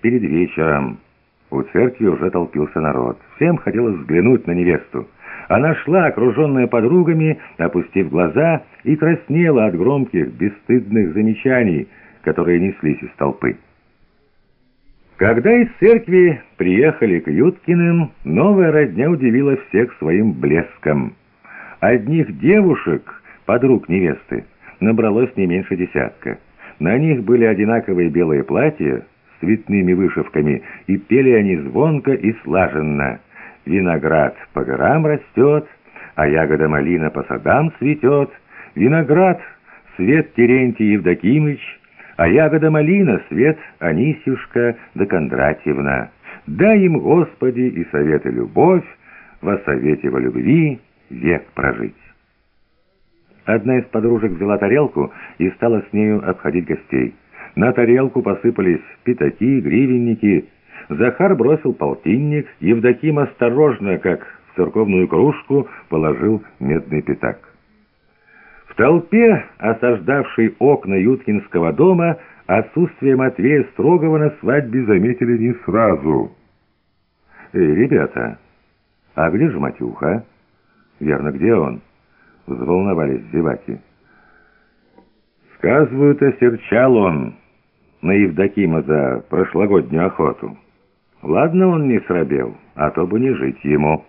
перед вечером. У церкви уже толпился народ. Всем хотелось взглянуть на невесту. Она шла, окруженная подругами, опустив глаза, и краснела от громких, бесстыдных замечаний, которые неслись из толпы. Когда из церкви приехали к Юткиным, новая родня удивила всех своим блеском. Одних девушек, подруг невесты, набралось не меньше десятка. На них были одинаковые белые платья цветными вышивками, и пели они звонко и слаженно. Виноград по горам растет, а ягода малина по садам цветет. Виноград — свет Терентий Евдокимыч, а ягода малина — свет Анисюшка да Кондратьевна. Дай им, Господи, и советы любовь, во совете во любви век прожить. Одна из подружек взяла тарелку и стала с нею обходить гостей. На тарелку посыпались пятаки, гривенники, Захар бросил полтинник, Евдоким осторожно, как в церковную кружку, положил медный пятак. В толпе, осаждавшей окна Юткинского дома, отсутствие Матвея Строгова на свадьбе заметили не сразу. «Эй, ребята, а где же Матюха?» «Верно, где он?» — взволновались зеваки. «Сказывают, осерчал он на Евдокима за прошлогоднюю охоту». Ладно, он не срабел, а то бы не жить ему.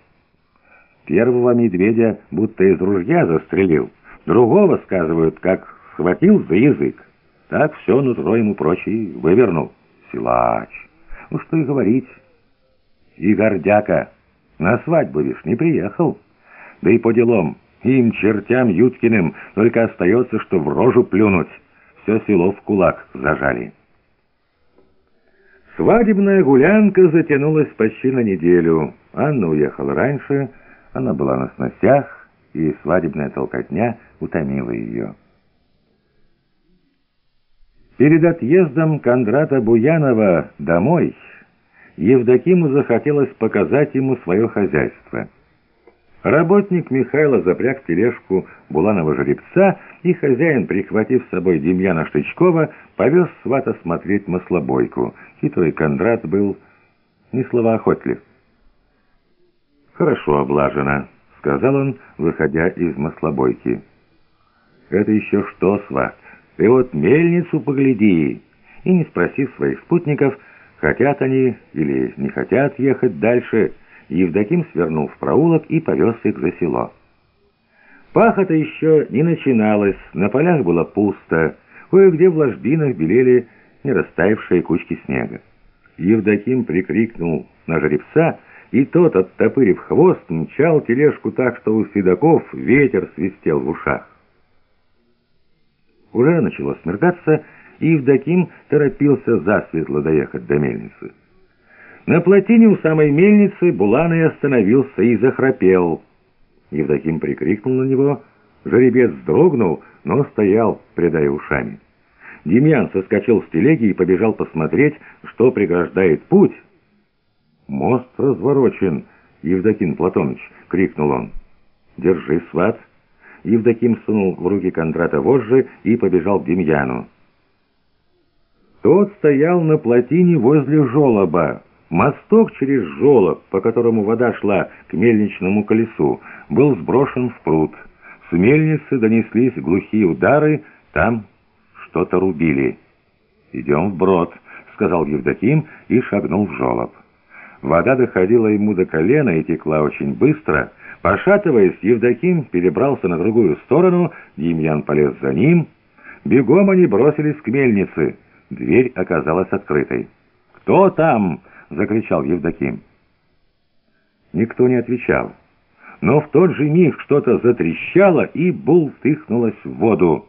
Первого медведя будто из ружья застрелил, другого, сказывают, как схватил за язык. Так все нутро ему прочий вывернул. Силач. Ну что и говорить. И гордяка. На свадьбу, вишь, не приехал. Да и по делам. Им, чертям Юткиным, только остается, что в рожу плюнуть. Все село в кулак зажали. Свадебная гулянка затянулась почти на неделю. Анна уехала раньше, она была на сносях, и свадебная толкотня утомила ее. Перед отъездом Кондрата Буянова домой Евдокиму захотелось показать ему свое хозяйство — Работник Михайло запряг в тележку Буланова жеребца, и хозяин, прихватив с собой Демьяна Штычкова, повез свата смотреть маслобойку. Хитрый Кондрат был не словоохотлив. «Хорошо облажено», — сказал он, выходя из маслобойки. «Это еще что, сват? Ты вот мельницу погляди!» И, не спросив своих спутников, хотят они или не хотят ехать дальше, — Евдоким свернул в проулок и повез их за село. Пахота еще не начиналась, на полях было пусто, кое-где в ложбинах белели не растаявшие кучки снега. Евдоким прикрикнул на жеребца, и тот, оттопырив хвост, мчал тележку так, что у седаков ветер свистел в ушах. Уже начало смеркаться, и Евдоким торопился засветло доехать до мельницы. На плотине у самой мельницы Буланый остановился и захрапел. Евдоким прикрикнул на него. Жеребец вздрогнул, но стоял, придая ушами. Демьян соскочил с телеги и побежал посмотреть, что преграждает путь. «Мост разворочен, Евдоким Платоныч!» — крикнул он. «Держи, сват!» Евдоким сунул в руки Кондрата вожжи и побежал к Демьяну. Тот стоял на плотине возле жолоба. Мосток через жолоб, по которому вода шла к мельничному колесу, был сброшен в пруд. С мельницы донеслись глухие удары, там что-то рубили. «Идем вброд», — сказал Евдоким и шагнул в жолоб. Вода доходила ему до колена и текла очень быстро. Пошатываясь, Евдоким перебрался на другую сторону, Демьян полез за ним. Бегом они бросились к мельнице. Дверь оказалась открытой. «Кто там?» — закричал Евдоким. Никто не отвечал. Но в тот же миг что-то затрещало и бултыхнулось в воду.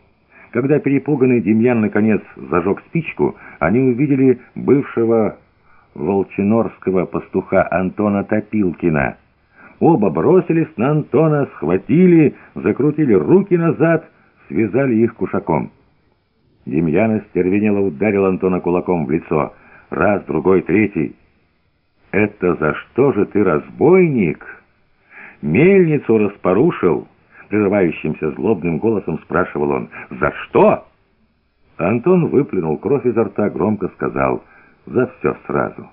Когда перепуганный Демьян наконец зажег спичку, они увидели бывшего волчинорского пастуха Антона Топилкина. Оба бросились на Антона, схватили, закрутили руки назад, связали их кушаком. Демьян остервенело ударил Антона кулаком в лицо. Раз, другой, третий. «Это за что же ты, разбойник? Мельницу распорушил?» Прерывающимся злобным голосом спрашивал он. «За что?» Антон выплюнул кровь изо рта, громко сказал за все сразу.